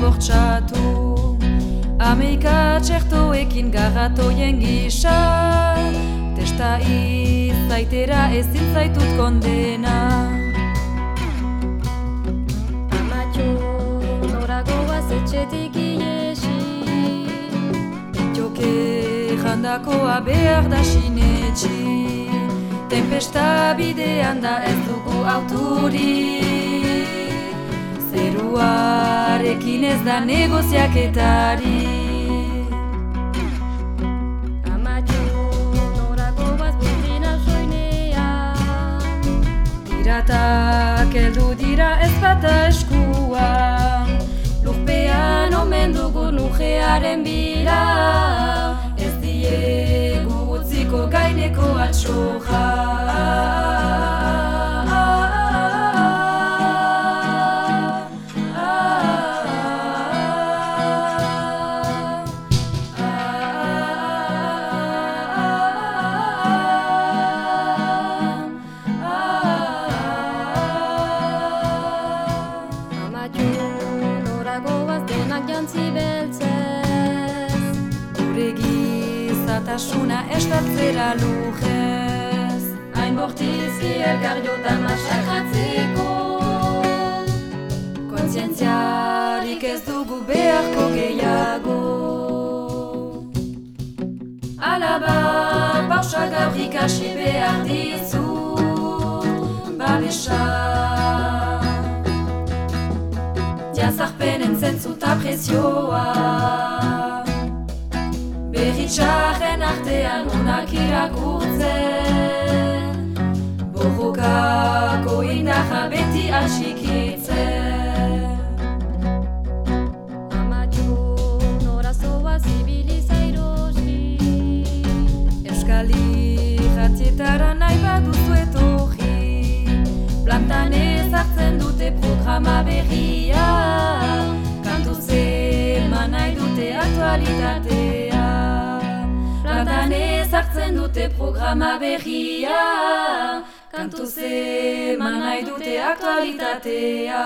bortxatu. Ameika txertoekin garratoien gisa Testa izaitera ez zintzaitut kondena. Amatxo noragoaz etxetik iesi Joke jandakoa behar da sinetxi. Tempesta bidean da ez dugu auturik. Zeruarekin ez da negoziaketari. Amatxo, norago bazbutina soinean Piratak heldu dira ez bata eskua Lurpean omen dugu nujearen bila Amatxo, norago bazdenak jantzi beltzez. Gure gizatasuna estatzera lujez. Hain bortizi elkar jotan masakratzeko Kontzientziarik ez dugu beharko gehiago. Alaba, pausa gaur ikasi behar dizu. Babesa Jazarpenen zentzuta prezioa. Berritxaren artean unak irakurtzen Borrokako indarra beti atxikitzen. Amatxo, nora zoa zibiliza irosi Euskal irratietara nahi baduzu etorri. Plantan ezartzen dute programa berria aktualitatea Plantan ezartzen dute programa berria. Kantuz eman nahi dute aktualitatea